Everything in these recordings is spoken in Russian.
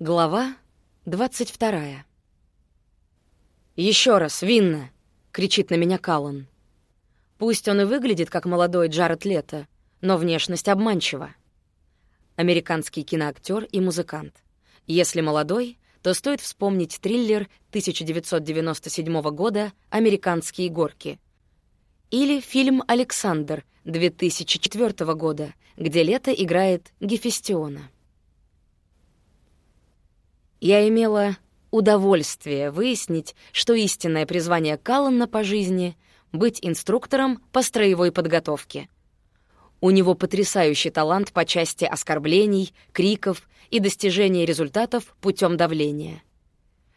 Глава 22. Еще раз, Винна!» — кричит на меня Каллан. Пусть он и выглядит как молодой Джаред Лето, но внешность обманчива. Американский киноактер и музыкант. Если молодой, то стоит вспомнить триллер 1997 года «Американские горки». Или фильм «Александр» 2004 года, где Лето играет Гефестиона. Я имела удовольствие выяснить, что истинное призвание Каллана по жизни — быть инструктором по строевой подготовке. У него потрясающий талант по части оскорблений, криков и достижения результатов путем давления.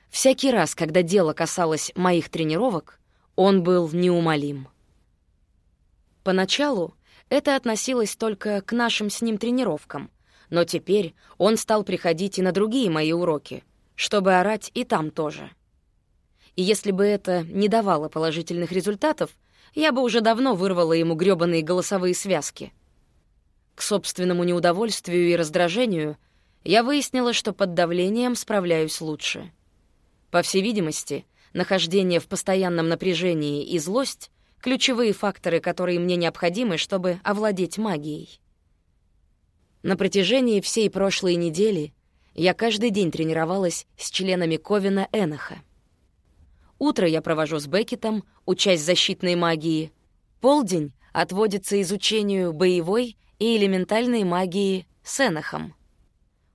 Всякий раз, когда дело касалось моих тренировок, он был неумолим. Поначалу это относилось только к нашим с ним тренировкам, но теперь он стал приходить и на другие мои уроки, чтобы орать и там тоже. И если бы это не давало положительных результатов, я бы уже давно вырвала ему грёбаные голосовые связки. К собственному неудовольствию и раздражению я выяснила, что под давлением справляюсь лучше. По всей видимости, нахождение в постоянном напряжении и злость — ключевые факторы, которые мне необходимы, чтобы овладеть магией. На протяжении всей прошлой недели я каждый день тренировалась с членами Ковина Эноха. Утро я провожу с Беккетом, учась защитной магии. Полдень отводится изучению боевой и элементальной магии с Энохом.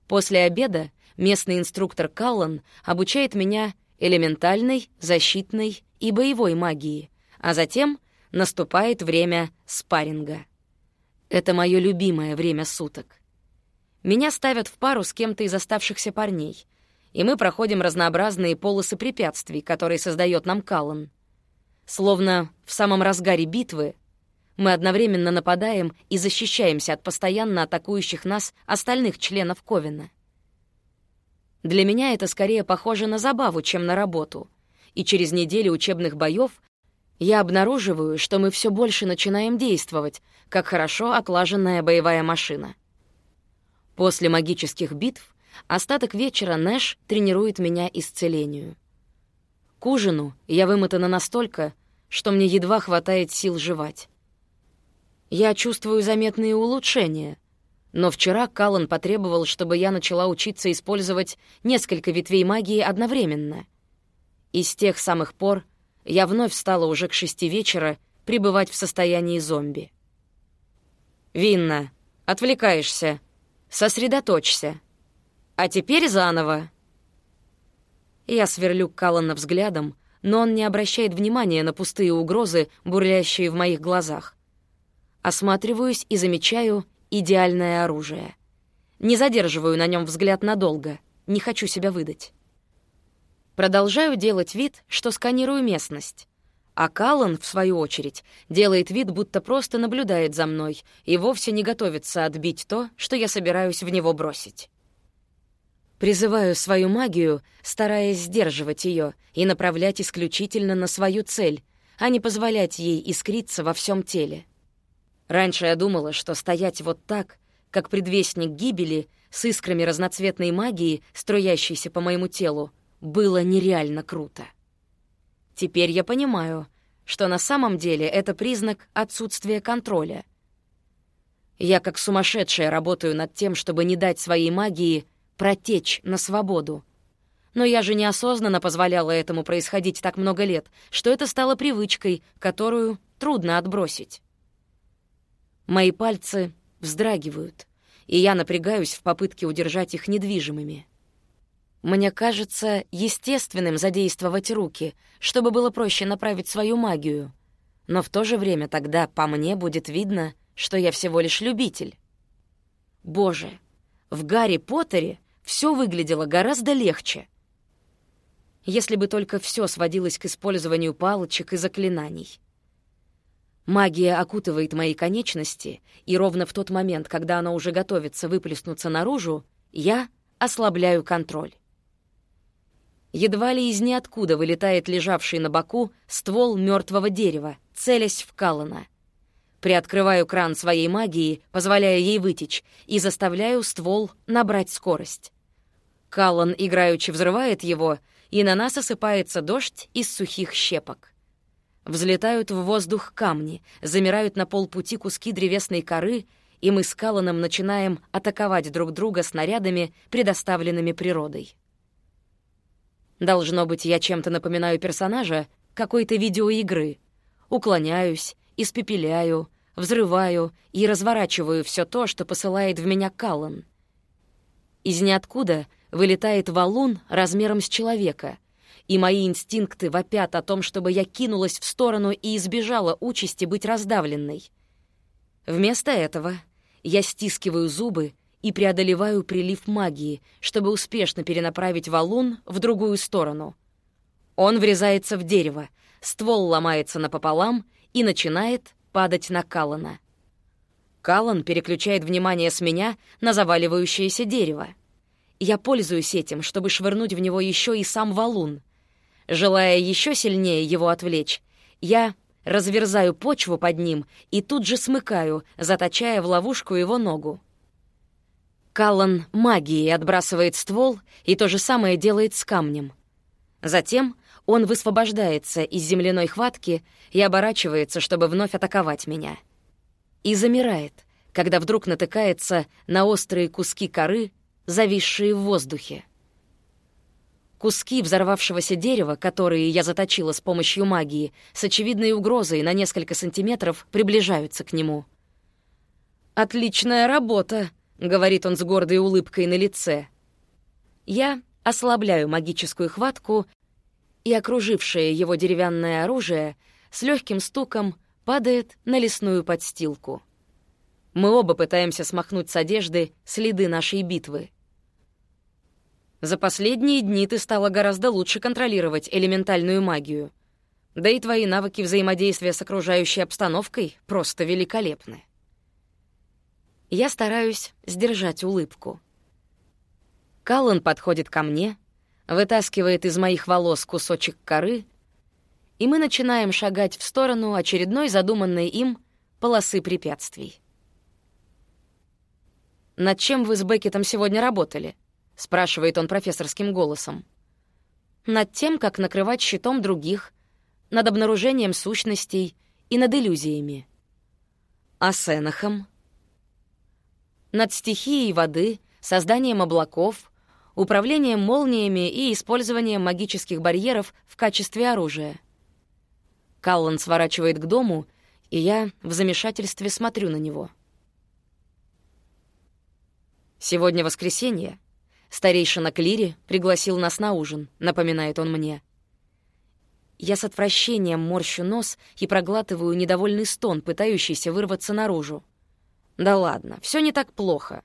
После обеда местный инструктор Каллан обучает меня элементальной, защитной и боевой магии, а затем наступает время спарринга. Это мое любимое время суток. Меня ставят в пару с кем-то из оставшихся парней, и мы проходим разнообразные полосы препятствий, которые создает нам Каллан. Словно в самом разгаре битвы мы одновременно нападаем и защищаемся от постоянно атакующих нас остальных членов Ковина. Для меня это скорее похоже на забаву, чем на работу, и через неделю учебных боев я обнаруживаю, что мы все больше начинаем действовать, как хорошо отлаженная боевая машина — После магических битв остаток вечера Нэш тренирует меня исцелению. К ужину я вымотана настолько, что мне едва хватает сил жевать. Я чувствую заметные улучшения, но вчера Каллан потребовал, чтобы я начала учиться использовать несколько ветвей магии одновременно. И с тех самых пор я вновь стала уже к шести вечера пребывать в состоянии зомби. «Винна, отвлекаешься», Сосредоточься. А теперь заново. Я сверлю Каллана взглядом, но он не обращает внимания на пустые угрозы, бурлящие в моих глазах. Осматриваюсь и замечаю идеальное оружие. Не задерживаю на нем взгляд надолго, не хочу себя выдать. Продолжаю делать вид, что сканирую местность. А Каллан, в свою очередь, делает вид, будто просто наблюдает за мной и вовсе не готовится отбить то, что я собираюсь в него бросить. Призываю свою магию, стараясь сдерживать ее и направлять исключительно на свою цель, а не позволять ей искриться во всем теле. Раньше я думала, что стоять вот так, как предвестник гибели, с искрами разноцветной магии, струящейся по моему телу, было нереально круто. Теперь я понимаю, что на самом деле это признак отсутствия контроля. Я как сумасшедшая работаю над тем, чтобы не дать своей магии протечь на свободу. Но я же неосознанно позволяла этому происходить так много лет, что это стало привычкой, которую трудно отбросить. Мои пальцы вздрагивают, и я напрягаюсь в попытке удержать их недвижимыми. Мне кажется естественным задействовать руки, чтобы было проще направить свою магию. Но в то же время тогда по мне будет видно, что я всего лишь любитель. Боже, в Гарри Поттере все выглядело гораздо легче. Если бы только все сводилось к использованию палочек и заклинаний. Магия окутывает мои конечности, и ровно в тот момент, когда она уже готовится выплеснуться наружу, я ослабляю контроль. Едва ли из ниоткуда вылетает лежавший на боку ствол мертвого дерева, целясь в Калана. Приоткрываю кран своей магии, позволяя ей вытечь, и заставляю ствол набрать скорость. Каллан играючи взрывает его, и на нас осыпается дождь из сухих щепок. Взлетают в воздух камни, замирают на полпути куски древесной коры, и мы с Калланом начинаем атаковать друг друга снарядами, предоставленными природой. Должно быть, я чем-то напоминаю персонажа какой-то видеоигры. Уклоняюсь, испепеляю, взрываю и разворачиваю все то, что посылает в меня Каллан. Из ниоткуда вылетает валун размером с человека, и мои инстинкты вопят о том, чтобы я кинулась в сторону и избежала участи быть раздавленной. Вместо этого я стискиваю зубы и преодолеваю прилив магии, чтобы успешно перенаправить валун в другую сторону. Он врезается в дерево, ствол ломается напополам и начинает падать на Каллана. Каллан переключает внимание с меня на заваливающееся дерево. Я пользуюсь этим, чтобы швырнуть в него еще и сам валун. Желая еще сильнее его отвлечь, я разверзаю почву под ним и тут же смыкаю, заточая в ловушку его ногу. Каллан магией отбрасывает ствол и то же самое делает с камнем. Затем он высвобождается из земляной хватки и оборачивается, чтобы вновь атаковать меня. И замирает, когда вдруг натыкается на острые куски коры, зависшие в воздухе. Куски взорвавшегося дерева, которые я заточила с помощью магии, с очевидной угрозой на несколько сантиметров приближаются к нему. «Отличная работа!» — говорит он с гордой улыбкой на лице. Я ослабляю магическую хватку, и окружившее его деревянное оружие с легким стуком падает на лесную подстилку. Мы оба пытаемся смахнуть с одежды следы нашей битвы. За последние дни ты стала гораздо лучше контролировать элементальную магию. Да и твои навыки взаимодействия с окружающей обстановкой просто великолепны. Я стараюсь сдержать улыбку. Каллан подходит ко мне, вытаскивает из моих волос кусочек коры, и мы начинаем шагать в сторону очередной задуманной им полосы препятствий. «Над чем вы с Беккетом сегодня работали?» — спрашивает он профессорским голосом. «Над тем, как накрывать щитом других, над обнаружением сущностей и над иллюзиями». «А с Энохом?» Над стихией воды, созданием облаков, управлением молниями и использованием магических барьеров в качестве оружия. Каллан сворачивает к дому, и я в замешательстве смотрю на него. «Сегодня воскресенье. Старейшина Клири пригласил нас на ужин», — напоминает он мне. Я с отвращением морщу нос и проглатываю недовольный стон, пытающийся вырваться наружу. Да ладно, все не так плохо.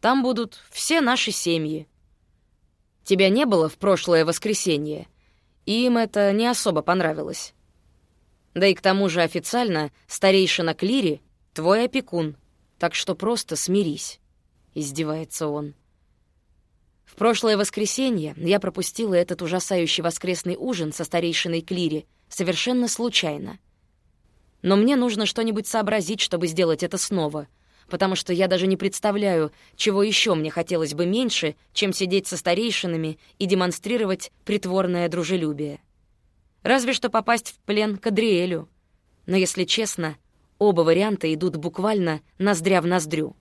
Там будут все наши семьи. Тебя не было в прошлое воскресенье, и им это не особо понравилось. Да и к тому же официально старейшина Клири — твой опекун, так что просто смирись», — издевается он. В прошлое воскресенье я пропустила этот ужасающий воскресный ужин со старейшиной Клири совершенно случайно — но мне нужно что-нибудь сообразить, чтобы сделать это снова, потому что я даже не представляю, чего еще мне хотелось бы меньше, чем сидеть со старейшинами и демонстрировать притворное дружелюбие. Разве что попасть в плен к Адриэлю. Но, если честно, оба варианта идут буквально ноздря в ноздрю.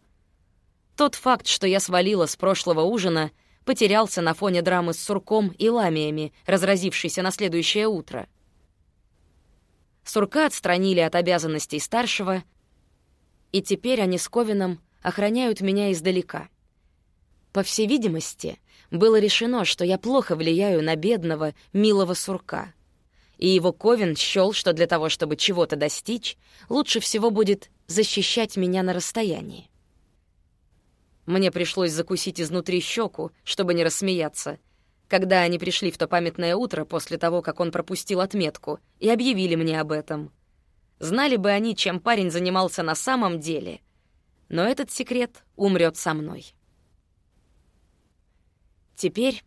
Тот факт, что я свалила с прошлого ужина, потерялся на фоне драмы с сурком и ламиями, разразившейся на следующее утро — Сурка отстранили от обязанностей старшего, и теперь они с Ковином охраняют меня издалека. По всей видимости, было решено, что я плохо влияю на бедного, милого сурка. И его Ковин счёл, что для того, чтобы чего-то достичь, лучше всего будет защищать меня на расстоянии. Мне пришлось закусить изнутри щеку, чтобы не рассмеяться — когда они пришли в то памятное утро после того, как он пропустил отметку, и объявили мне об этом. Знали бы они, чем парень занимался на самом деле. Но этот секрет умрет со мной. Теперь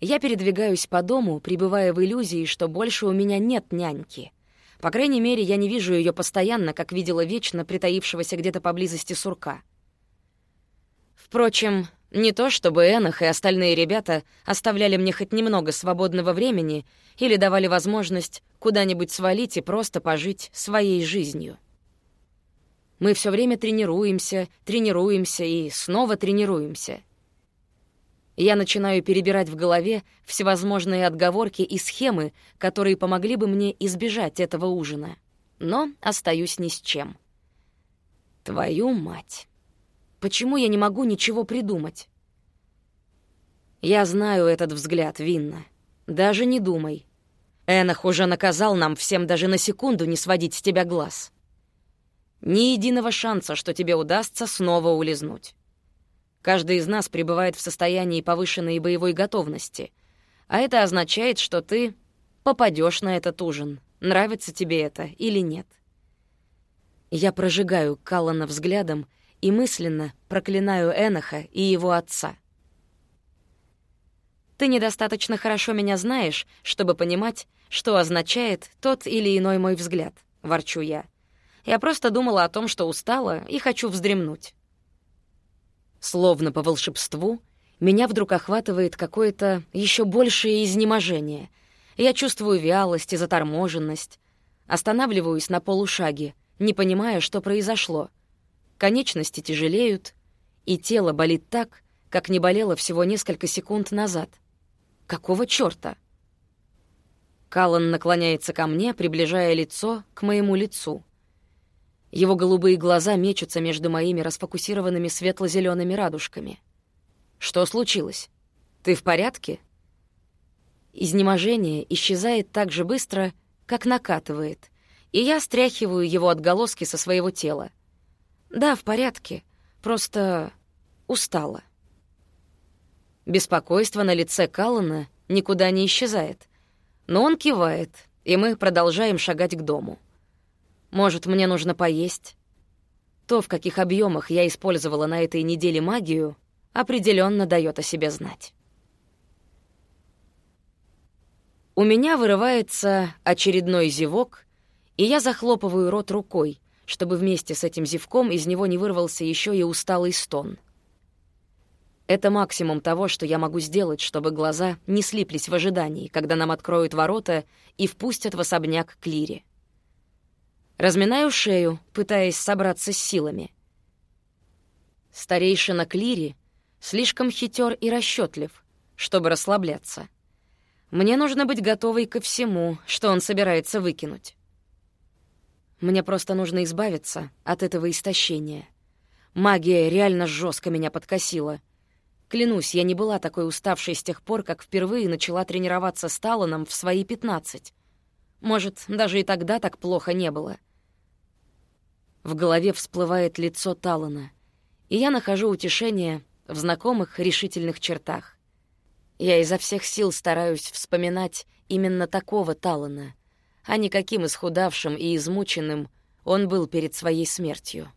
я передвигаюсь по дому, пребывая в иллюзии, что больше у меня нет няньки. По крайней мере, я не вижу ее постоянно, как видела вечно притаившегося где-то поблизости сурка. Впрочем, Не то чтобы Энах и остальные ребята оставляли мне хоть немного свободного времени или давали возможность куда-нибудь свалить и просто пожить своей жизнью. Мы все время тренируемся, тренируемся и снова тренируемся. Я начинаю перебирать в голове всевозможные отговорки и схемы, которые помогли бы мне избежать этого ужина. Но остаюсь ни с чем. Твою мать! Почему я не могу ничего придумать? Я знаю этот взгляд, Винна. Даже не думай. Энах уже наказал нам всем даже на секунду не сводить с тебя глаз. Ни единого шанса, что тебе удастся снова улизнуть. Каждый из нас пребывает в состоянии повышенной боевой готовности, а это означает, что ты попадешь на этот ужин, нравится тебе это или нет. Я прожигаю Каллана взглядом и мысленно проклинаю Эноха и его отца. Ты недостаточно хорошо меня знаешь, чтобы понимать, что означает тот или иной мой взгляд, ворчу я. Я просто думала о том, что устала и хочу вздремнуть. Словно по волшебству, меня вдруг охватывает какое-то еще большее изнеможение. Я чувствую вялость и заторможенность. Останавливаюсь на полушаге, не понимая, что произошло. Конечности тяжелеют, и тело болит так, как не болело всего несколько секунд назад. Какого чёрта? Каллан наклоняется ко мне, приближая лицо к моему лицу. Его голубые глаза мечутся между моими расфокусированными светло зелеными радужками. «Что случилось? Ты в порядке?» Изнеможение исчезает так же быстро, как накатывает, и я стряхиваю его отголоски со своего тела. «Да, в порядке. Просто устала». Беспокойство на лице Каллана никуда не исчезает. Но он кивает, и мы продолжаем шагать к дому. Может, мне нужно поесть? То, в каких объемах я использовала на этой неделе магию, определенно дает о себе знать. У меня вырывается очередной зевок, и я захлопываю рот рукой, чтобы вместе с этим зевком из него не вырвался еще и усталый стон. Это максимум того, что я могу сделать, чтобы глаза не слиплись в ожидании, когда нам откроют ворота и впустят в особняк Клири. Разминаю шею, пытаясь собраться с силами. Старейшина Клири слишком хитер и расчетлив, чтобы расслабляться. Мне нужно быть готовой ко всему, что он собирается выкинуть. Мне просто нужно избавиться от этого истощения. Магия реально жестко меня подкосила. Клянусь, я не была такой уставшей с тех пор, как впервые начала тренироваться с Таланом в свои пятнадцать. Может, даже и тогда так плохо не было. В голове всплывает лицо Талана, и я нахожу утешение в знакомых решительных чертах. Я изо всех сил стараюсь вспоминать именно такого Талана — а не каким исхудавшим и измученным он был перед своей смертью.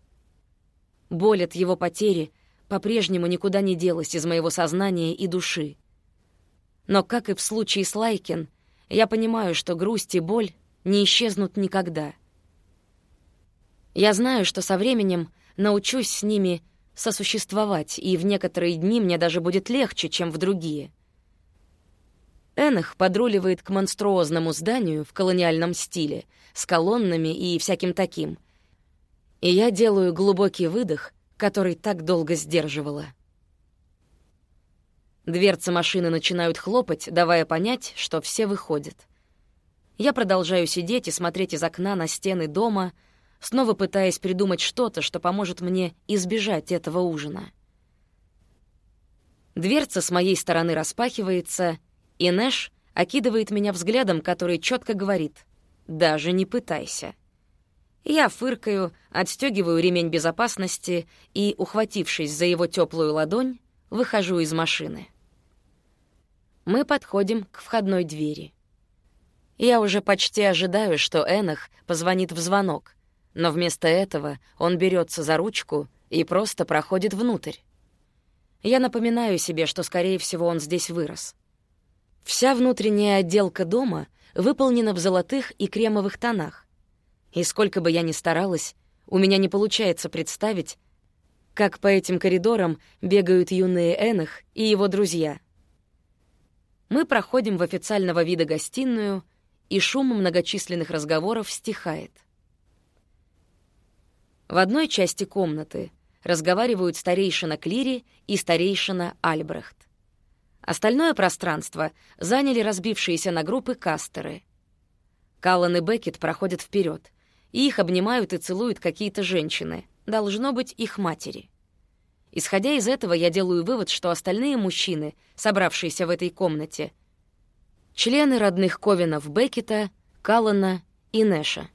Боль от его потери по-прежнему никуда не делась из моего сознания и души. Но, как и в случае с Лайкин, я понимаю, что грусть и боль не исчезнут никогда. Я знаю, что со временем научусь с ними сосуществовать, и в некоторые дни мне даже будет легче, чем в другие — Энах подруливает к монструозному зданию в колониальном стиле, с колоннами и всяким таким. И я делаю глубокий выдох, который так долго сдерживала. Дверцы машины начинают хлопать, давая понять, что все выходят. Я продолжаю сидеть и смотреть из окна на стены дома, снова пытаясь придумать что-то, что поможет мне избежать этого ужина. Дверца с моей стороны распахивается, и Нэш окидывает меня взглядом, который четко говорит «даже не пытайся». Я фыркаю, отстегиваю ремень безопасности и, ухватившись за его теплую ладонь, выхожу из машины. Мы подходим к входной двери. Я уже почти ожидаю, что Энах позвонит в звонок, но вместо этого он берется за ручку и просто проходит внутрь. Я напоминаю себе, что, скорее всего, он здесь вырос. Вся внутренняя отделка дома выполнена в золотых и кремовых тонах. И сколько бы я ни старалась, у меня не получается представить, как по этим коридорам бегают юные Энах и его друзья. Мы проходим в официального вида гостиную, и шум многочисленных разговоров стихает. В одной части комнаты разговаривают старейшина Клири и старейшина Альбрехт. Остальное пространство заняли разбившиеся на группы кастеры. Каллан и Беккет проходят вперед, и их обнимают и целуют какие-то женщины, должно быть, их матери. Исходя из этого, я делаю вывод, что остальные мужчины, собравшиеся в этой комнате, члены родных Ковинов Беккета, Каллана и Нэша.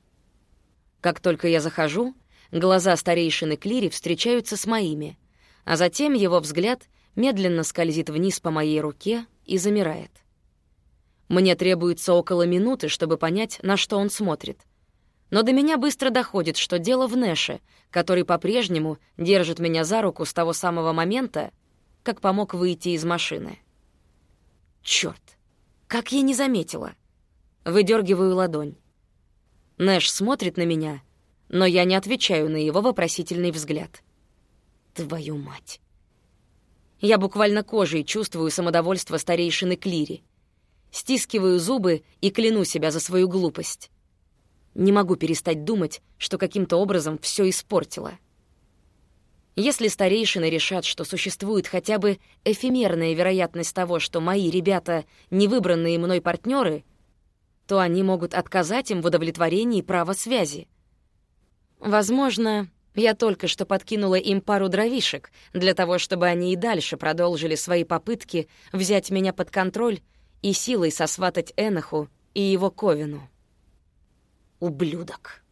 Как только я захожу, глаза старейшины Клири встречаются с моими, а затем его взгляд медленно скользит вниз по моей руке и замирает. Мне требуется около минуты, чтобы понять, на что он смотрит. Но до меня быстро доходит, что дело в Нэше, который по-прежнему держит меня за руку с того самого момента, как помог выйти из машины. Чёрт, как я не заметила. Выдергиваю ладонь. Нэш смотрит на меня, но я не отвечаю на его вопросительный взгляд. Твою мать. Я буквально кожей чувствую самодовольство старейшины Клири. Стискиваю зубы и кляну себя за свою глупость. Не могу перестать думать, что каким-то образом все испортила. Если старейшины решат, что существует хотя бы эфемерная вероятность того, что мои ребята — невыбранные мной партнеры, то они могут отказать им в удовлетворении права связи. Возможно, я только что подкинула им пару дровишек для того, чтобы они и дальше продолжили свои попытки взять меня под контроль и силой сосватать Эноху и его Ковину. Ублюдок.